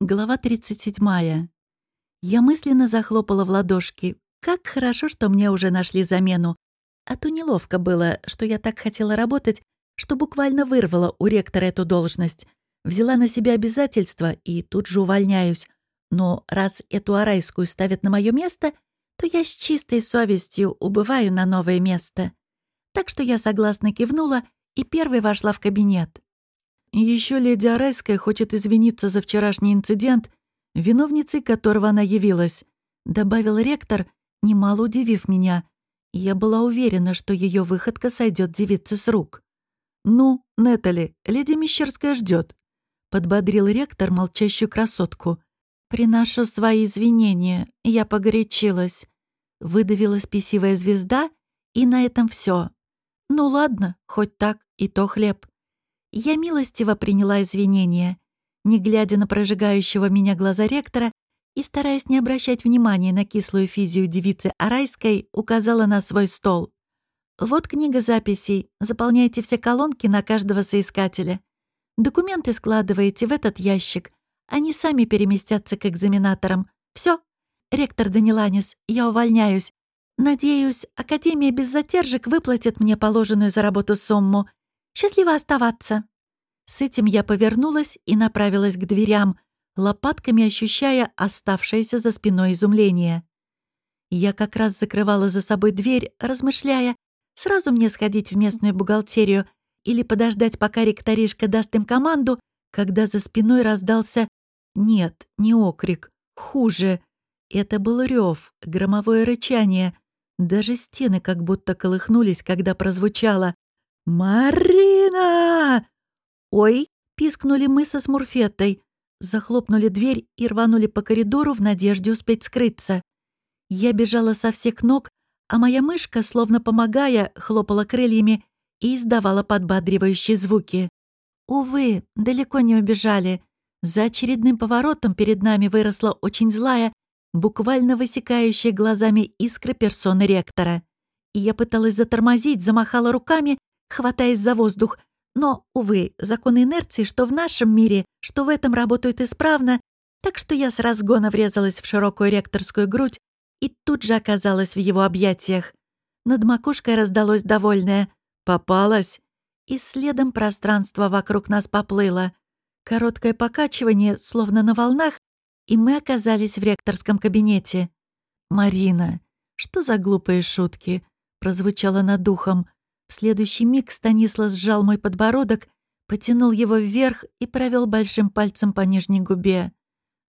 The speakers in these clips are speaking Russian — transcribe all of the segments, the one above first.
Глава 37. Я мысленно захлопала в ладошки. Как хорошо, что мне уже нашли замену. А то неловко было, что я так хотела работать, что буквально вырвала у ректора эту должность. Взяла на себя обязательства и тут же увольняюсь. Но раз эту арайскую ставят на мое место, то я с чистой совестью убываю на новое место. Так что я согласно кивнула и первой вошла в кабинет. Еще леди Арайская хочет извиниться за вчерашний инцидент, виновницей которого она явилась, добавил ректор, немало удивив меня. Я была уверена, что ее выходка сойдет девице с рук. «Ну, Нетали, леди Мещерская ждет, подбодрил ректор молчащую красотку. «Приношу свои извинения, я погорячилась», — выдавила спесивая звезда, и на этом все. «Ну ладно, хоть так, и то хлеб». Я милостиво приняла извинения, не глядя на прожигающего меня глаза ректора и, стараясь не обращать внимания на кислую физию девицы Арайской, указала на свой стол. «Вот книга записей. Заполняйте все колонки на каждого соискателя. Документы складываете в этот ящик. Они сами переместятся к экзаменаторам. Все. Ректор Даниланис, я увольняюсь. Надеюсь, Академия без затержек выплатит мне положенную за работу сумму. Счастливо оставаться!» С этим я повернулась и направилась к дверям, лопатками ощущая оставшееся за спиной изумление. Я как раз закрывала за собой дверь, размышляя, сразу мне сходить в местную бухгалтерию или подождать, пока ректоришка даст им команду, когда за спиной раздался «нет, не окрик, хуже». Это был рев, громовое рычание. Даже стены как будто колыхнулись, когда прозвучало «Марина!» «Ой!» — пискнули мы со Смурфеттой. Захлопнули дверь и рванули по коридору в надежде успеть скрыться. Я бежала со всех ног, а моя мышка, словно помогая, хлопала крыльями и издавала подбадривающие звуки. Увы, далеко не убежали. За очередным поворотом перед нами выросла очень злая, буквально высекающая глазами искры персоны ректора. И я пыталась затормозить, замахала руками, хватаясь за воздух. Но, увы, законы инерции, что в нашем мире, что в этом работают исправно, так что я с разгона врезалась в широкую ректорскую грудь и тут же оказалась в его объятиях. Над макушкой раздалось довольное «Попалась!» и следом пространство вокруг нас поплыло. Короткое покачивание, словно на волнах, и мы оказались в ректорском кабинете. «Марина, что за глупые шутки?» — прозвучало над духом. В следующий миг Станислав сжал мой подбородок, потянул его вверх и провел большим пальцем по нижней губе.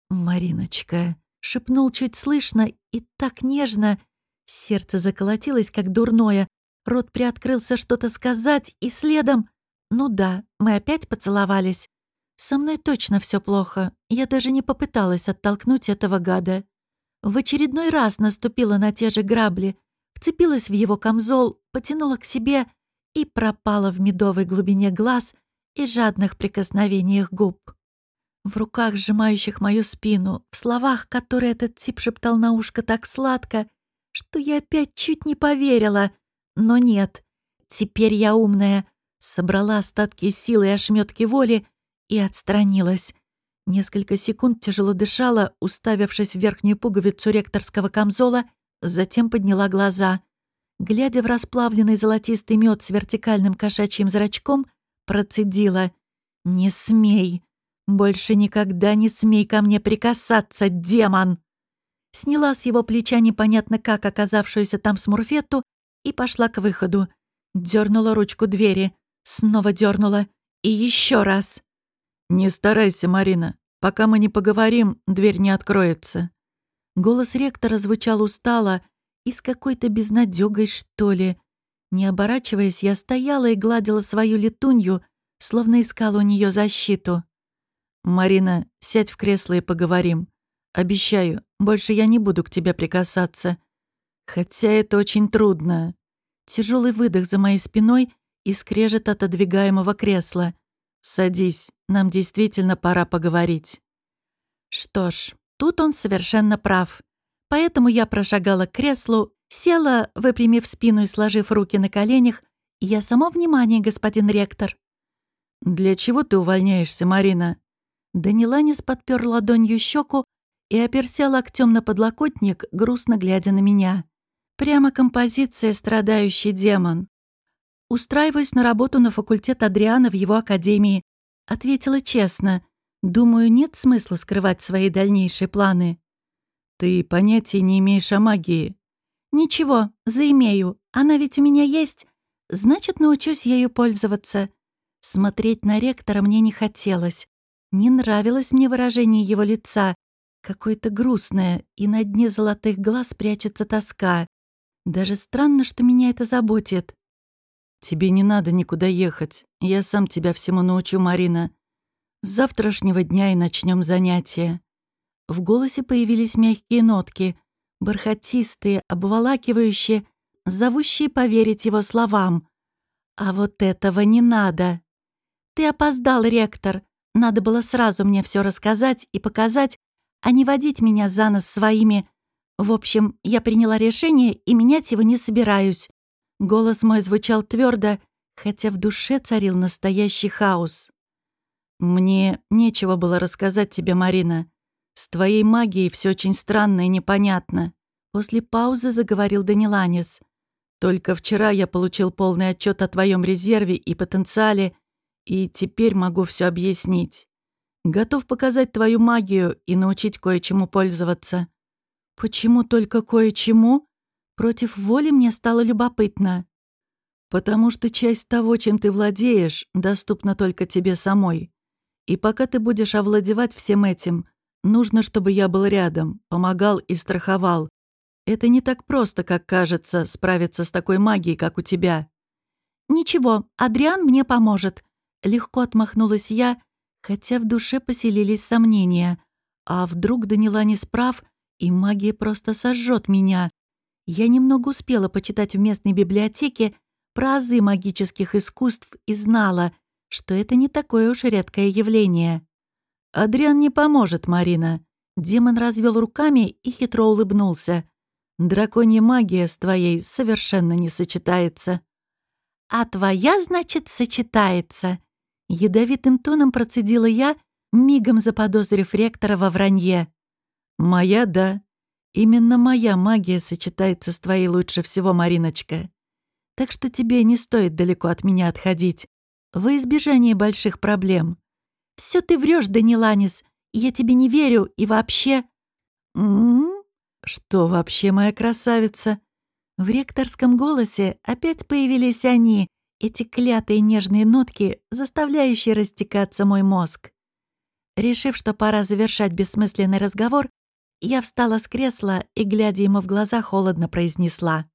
«Мариночка», — шепнул чуть слышно и так нежно. Сердце заколотилось, как дурное. Рот приоткрылся что-то сказать, и следом... Ну да, мы опять поцеловались. Со мной точно все плохо. Я даже не попыталась оттолкнуть этого гада. В очередной раз наступила на те же грабли, вцепилась в его камзол, потянула к себе и пропала в медовой глубине глаз и жадных прикосновениях губ. В руках, сжимающих мою спину, в словах, которые этот тип шептал на ушко так сладко, что я опять чуть не поверила. Но нет, теперь я умная, собрала остатки силы и ошметки воли и отстранилась. Несколько секунд тяжело дышала, уставившись в верхнюю пуговицу ректорского камзола Затем подняла глаза. Глядя в расплавленный золотистый мед с вертикальным кошачьим зрачком, процедила. «Не смей! Больше никогда не смей ко мне прикасаться, демон!» Сняла с его плеча непонятно как оказавшуюся там смурфету и пошла к выходу. Дернула ручку двери, снова дернула и еще раз. «Не старайся, Марина. Пока мы не поговорим, дверь не откроется». Голос ректора звучал устало и с какой-то безнадёгой, что ли. Не оборачиваясь, я стояла и гладила свою летунью, словно искала у неё защиту. «Марина, сядь в кресло и поговорим. Обещаю, больше я не буду к тебе прикасаться. Хотя это очень трудно». Тяжелый выдох за моей спиной и скрежет отодвигаемого кресла. «Садись, нам действительно пора поговорить». Что ж, Тут он совершенно прав. Поэтому я прошагала к креслу, села, выпрямив спину и сложив руки на коленях. Я само внимание, господин ректор. «Для чего ты увольняешься, Марина?» Даниланис подпер ладонью щеку и оперся локтем на подлокотник, грустно глядя на меня. Прямо композиция «Страдающий демон». «Устраиваюсь на работу на факультет Адриана в его академии», — ответила честно. «Думаю, нет смысла скрывать свои дальнейшие планы». «Ты понятия не имеешь о магии». «Ничего, заимею. Она ведь у меня есть. Значит, научусь ею пользоваться». Смотреть на ректора мне не хотелось. Не нравилось мне выражение его лица. Какое-то грустное, и на дне золотых глаз прячется тоска. Даже странно, что меня это заботит. «Тебе не надо никуда ехать. Я сам тебя всему научу, Марина. С завтрашнего дня и начнем занятия». В голосе появились мягкие нотки, бархатистые, обволакивающие, зовущие поверить его словам. «А вот этого не надо!» «Ты опоздал, ректор. Надо было сразу мне все рассказать и показать, а не водить меня за нос своими в общем, я приняла решение и менять его не собираюсь. Голос мой звучал твердо, хотя в душе царил настоящий хаос. «Мне нечего было рассказать тебе, Марина. С твоей магией все очень странно и непонятно». После паузы заговорил Даниланис. «Только вчера я получил полный отчет о твоем резерве и потенциале, и теперь могу все объяснить. Готов показать твою магию и научить кое-чему пользоваться. Почему только кое-чему? Против воли мне стало любопытно. Потому что часть того, чем ты владеешь, доступна только тебе самой. И пока ты будешь овладевать всем этим, нужно, чтобы я был рядом, помогал и страховал. Это не так просто, как кажется, справиться с такой магией, как у тебя. «Ничего, Адриан мне поможет», — легко отмахнулась я, хотя в душе поселились сомнения. А вдруг Данила не справ, и магия просто сожжет меня. Я немного успела почитать в местной библиотеке про азы магических искусств и знала, что это не такое уж редкое явление. «Адриан не поможет, Марина». Демон развел руками и хитро улыбнулся. «Драконья магия с твоей совершенно не сочетается». «А твоя, значит, сочетается?» Ядовитым тоном процедила я, мигом заподозрив ректора во вранье. «Моя, да. Именно моя магия сочетается с твоей лучше всего, Мариночка. Так что тебе не стоит далеко от меня отходить. Во избежание больших проблем». Все ты врешь, Даниланис. Я тебе не верю и вообще...» «М Что вообще, моя красавица?» В ректорском голосе опять появились они, эти клятые нежные нотки, заставляющие растекаться мой мозг. Решив, что пора завершать бессмысленный разговор, я встала с кресла и, глядя ему в глаза, холодно произнесла.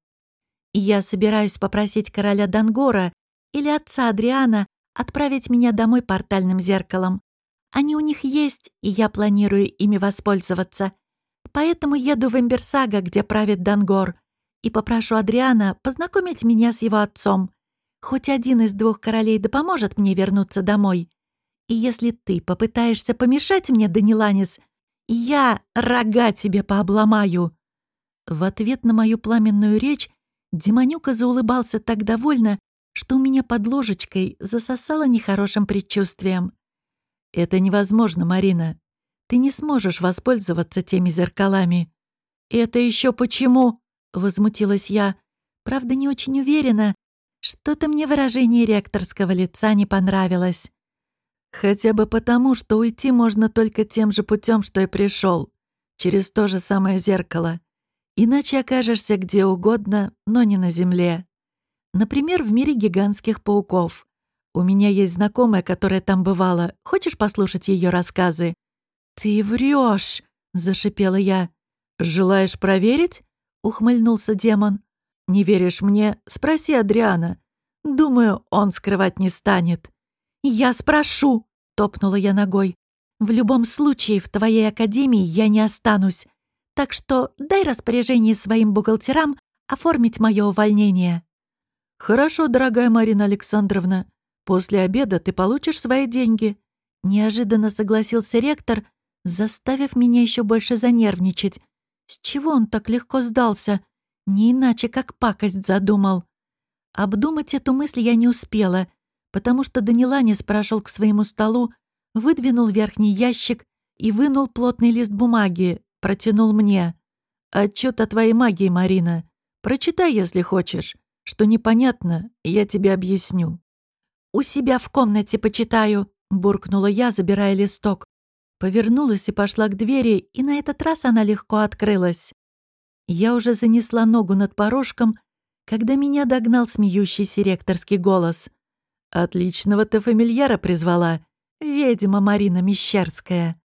«Я собираюсь попросить короля Дангора или отца Адриана отправить меня домой портальным зеркалом. Они у них есть, и я планирую ими воспользоваться. Поэтому еду в Эмберсага, где правит Дангор, и попрошу Адриана познакомить меня с его отцом. Хоть один из двух королей да поможет мне вернуться домой. И если ты попытаешься помешать мне, Даниланис, я рога тебе пообломаю!» В ответ на мою пламенную речь Демонюка заулыбался так довольно, что у меня под ложечкой засосало нехорошим предчувствием. «Это невозможно, Марина. Ты не сможешь воспользоваться теми зеркалами». «Это еще почему?» — возмутилась я. Правда, не очень уверена. Что-то мне выражение ректорского лица не понравилось. Хотя бы потому, что уйти можно только тем же путем, что и пришел, через то же самое зеркало. Иначе окажешься где угодно, но не на земле. Например, в мире гигантских пауков. У меня есть знакомая, которая там бывала. Хочешь послушать ее рассказы? «Ты врешь, зашипела я. «Желаешь проверить?» — ухмыльнулся демон. «Не веришь мне? Спроси Адриана. Думаю, он скрывать не станет». «Я спрошу!» — топнула я ногой. «В любом случае, в твоей академии я не останусь. Так что дай распоряжение своим бухгалтерам оформить мое увольнение». «Хорошо, дорогая Марина Александровна. После обеда ты получишь свои деньги». Неожиданно согласился ректор, заставив меня еще больше занервничать. С чего он так легко сдался? Не иначе, как пакость задумал. Обдумать эту мысль я не успела — потому что Даниланис прошел к своему столу, выдвинул верхний ящик и вынул плотный лист бумаги, протянул мне. «Отчет о твоей магии, Марина. Прочитай, если хочешь. Что непонятно, я тебе объясню». «У себя в комнате почитаю», — буркнула я, забирая листок. Повернулась и пошла к двери, и на этот раз она легко открылась. Я уже занесла ногу над порожком, когда меня догнал смеющийся ректорский голос. «Отличного ты фамильяра призвала, ведьма Марина Мещерская».